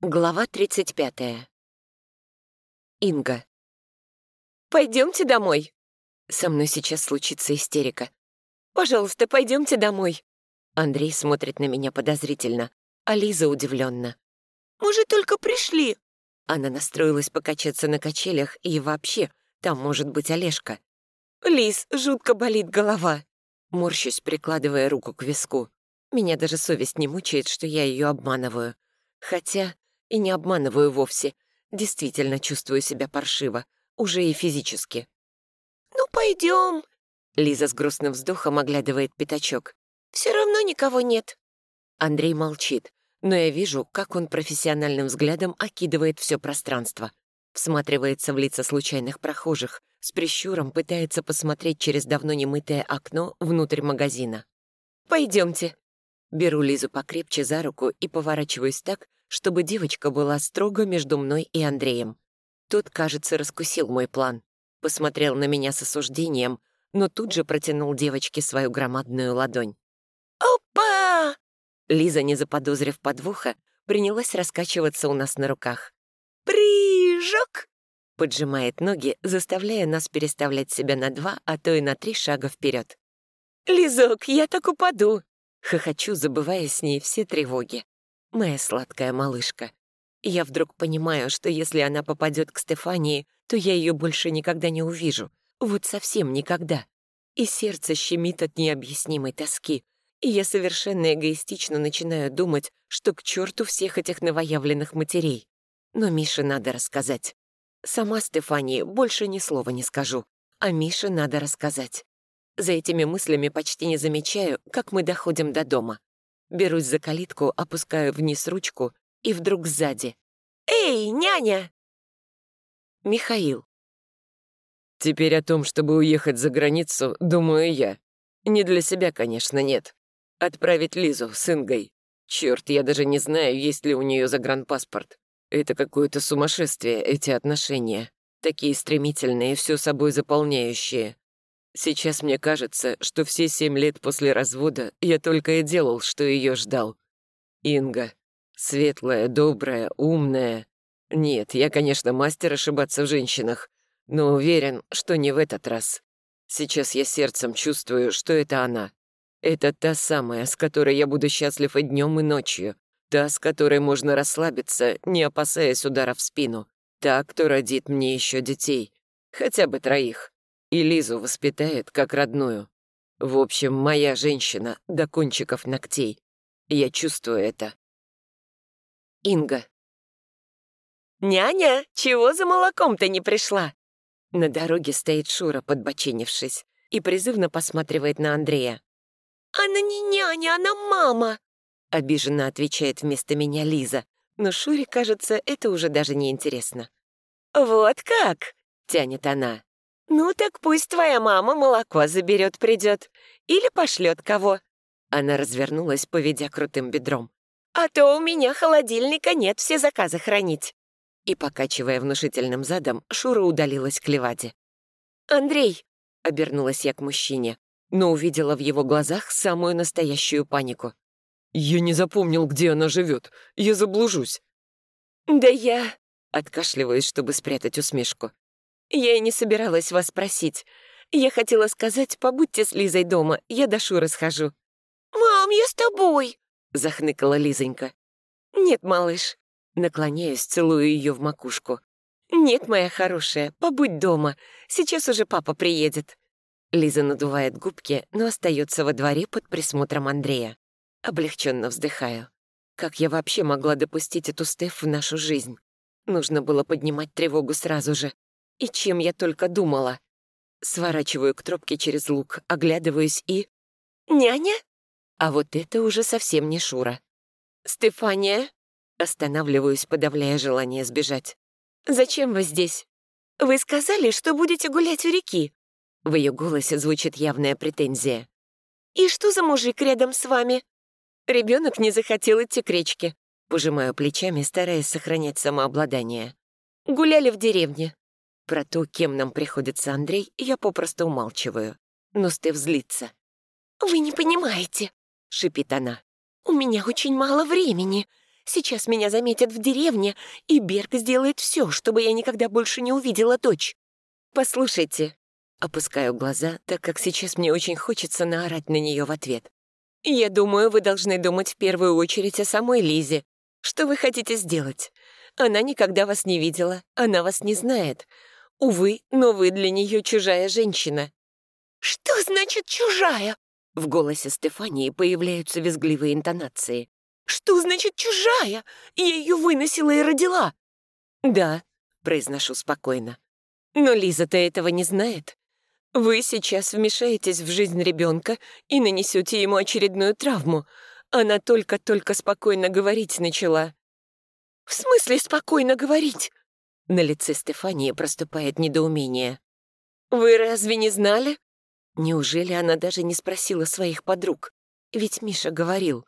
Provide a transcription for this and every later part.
Глава 35. Инга. «Пойдемте домой!» Со мной сейчас случится истерика. «Пожалуйста, пойдемте домой!» Андрей смотрит на меня подозрительно, а Лиза удивленно. «Мы же только пришли!» Она настроилась покачаться на качелях, и вообще, там может быть Олежка. «Лиз, жутко болит голова!» Морщусь, прикладывая руку к виску. Меня даже совесть не мучает, что я ее обманываю. Хотя и не обманываю вовсе. Действительно чувствую себя паршиво. Уже и физически. «Ну, пойдем. Лиза с грустным вздохом оглядывает пятачок. «Все равно никого нет». Андрей молчит, но я вижу, как он профессиональным взглядом окидывает все пространство. Всматривается в лица случайных прохожих, с прищуром пытается посмотреть через давно немытое окно внутрь магазина. Пойдемте. Беру Лизу покрепче за руку и поворачиваюсь так, чтобы девочка была строго между мной и Андреем. Тот, кажется, раскусил мой план. Посмотрел на меня с осуждением, но тут же протянул девочке свою громадную ладонь. «Опа!» Лиза, не заподозрив подвоха, принялась раскачиваться у нас на руках. «Прыжок!» Поджимает ноги, заставляя нас переставлять себя на два, а то и на три шага вперед. «Лизок, я так упаду!» Хохочу, забывая с ней все тревоги моя сладкая малышка. Я вдруг понимаю, что если она попадет к Стефании, то я ее больше никогда не увижу. Вот совсем никогда. И сердце щемит от необъяснимой тоски. И я совершенно эгоистично начинаю думать, что к черту всех этих новоявленных матерей. Но Мише надо рассказать. Сама Стефании больше ни слова не скажу, а Мише надо рассказать. За этими мыслями почти не замечаю, как мы доходим до дома. Берусь за калитку, опускаю вниз ручку, и вдруг сзади. «Эй, няня!» Михаил. Теперь о том, чтобы уехать за границу, думаю я. Не для себя, конечно, нет. Отправить Лизу с Ингой. Черт, я даже не знаю, есть ли у нее загранпаспорт. Это какое-то сумасшествие, эти отношения. Такие стремительные, все собой заполняющие. Сейчас мне кажется, что все семь лет после развода я только и делал, что ее ждал. Инга. Светлая, добрая, умная. Нет, я, конечно, мастер ошибаться в женщинах, но уверен, что не в этот раз. Сейчас я сердцем чувствую, что это она. Это та самая, с которой я буду счастлив и днем, и ночью. Та, с которой можно расслабиться, не опасаясь удара в спину. Та, кто родит мне еще детей. Хотя бы троих и Лизу воспитает как родную. В общем, моя женщина до кончиков ногтей. Я чувствую это. Инга. «Няня, чего за молоком-то не пришла?» На дороге стоит Шура, подбочинившись, и призывно посматривает на Андрея. «Она не няня, она мама!» Обиженно отвечает вместо меня Лиза, но Шуре, кажется, это уже даже не интересно. «Вот как?» — тянет она. «Ну так пусть твоя мама молоко заберет придет. Или пошлет кого». Она развернулась, поведя крутым бедром. «А то у меня холодильника нет все заказы хранить». И, покачивая внушительным задом, Шура удалилась к Леваде. «Андрей!» — обернулась я к мужчине, но увидела в его глазах самую настоящую панику. «Я не запомнил, где она живет. Я заблужусь». «Да я...» — откашливаюсь, чтобы спрятать усмешку. Я и не собиралась вас просить. Я хотела сказать, побудьте с Лизой дома, я до Шуры схожу». «Мам, я с тобой!» — захныкала Лизонька. «Нет, малыш». Наклоняюсь, целую ее в макушку. «Нет, моя хорошая, побудь дома. Сейчас уже папа приедет». Лиза надувает губки, но остается во дворе под присмотром Андрея. Облегченно вздыхаю. Как я вообще могла допустить эту Стеф в нашу жизнь? Нужно было поднимать тревогу сразу же. И чем я только думала. Сворачиваю к тропке через луг, оглядываюсь и... «Няня?» А вот это уже совсем не Шура. «Стефания?» Останавливаюсь, подавляя желание сбежать. «Зачем вы здесь? Вы сказали, что будете гулять у реки». В ее голосе звучит явная претензия. «И что за мужик рядом с вами?» Ребенок не захотел идти к речке. Пожимаю плечами, стараясь сохранять самообладание. Гуляли в деревне. Про то, кем нам приходится Андрей, я попросту умалчиваю. Но Стеф злится. «Вы не понимаете», — шипит она. «У меня очень мало времени. Сейчас меня заметят в деревне, и Берг сделает все, чтобы я никогда больше не увидела дочь. Послушайте, опускаю глаза, так как сейчас мне очень хочется наорать на нее в ответ. Я думаю, вы должны думать в первую очередь о самой Лизе. Что вы хотите сделать? Она никогда вас не видела, она вас не знает. Увы, но вы для нее чужая женщина. «Что значит чужая?» В голосе Стефании появляются визгливые интонации. «Что значит чужая? Я ее выносила и родила!» «Да», — произношу спокойно. «Но Лиза-то этого не знает. Вы сейчас вмешаетесь в жизнь ребенка и нанесете ему очередную травму. Она только-только спокойно говорить начала». «В смысле спокойно говорить?» На лице Стефании проступает недоумение. «Вы разве не знали?» Неужели она даже не спросила своих подруг? Ведь Миша говорил.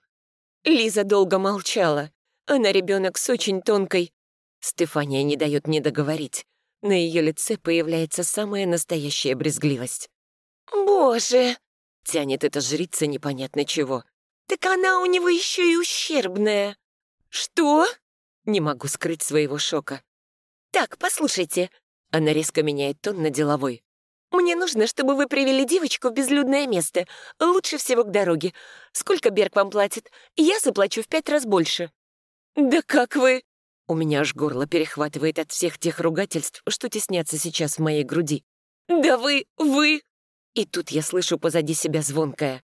Лиза долго молчала. Она ребенок с очень тонкой... Стефания не дает мне договорить. На ее лице появляется самая настоящая брезгливость. «Боже!» — тянет эта жрица непонятно чего. «Так она у него еще и ущербная!» «Что?» — не могу скрыть своего шока. «Так, послушайте!» — она резко меняет тон на деловой. «Мне нужно, чтобы вы привели девочку в безлюдное место, лучше всего к дороге. Сколько Берг вам платит? Я заплачу в пять раз больше». «Да как вы...» У меня аж горло перехватывает от всех тех ругательств, что теснятся сейчас в моей груди. «Да вы... вы...» И тут я слышу позади себя звонкое.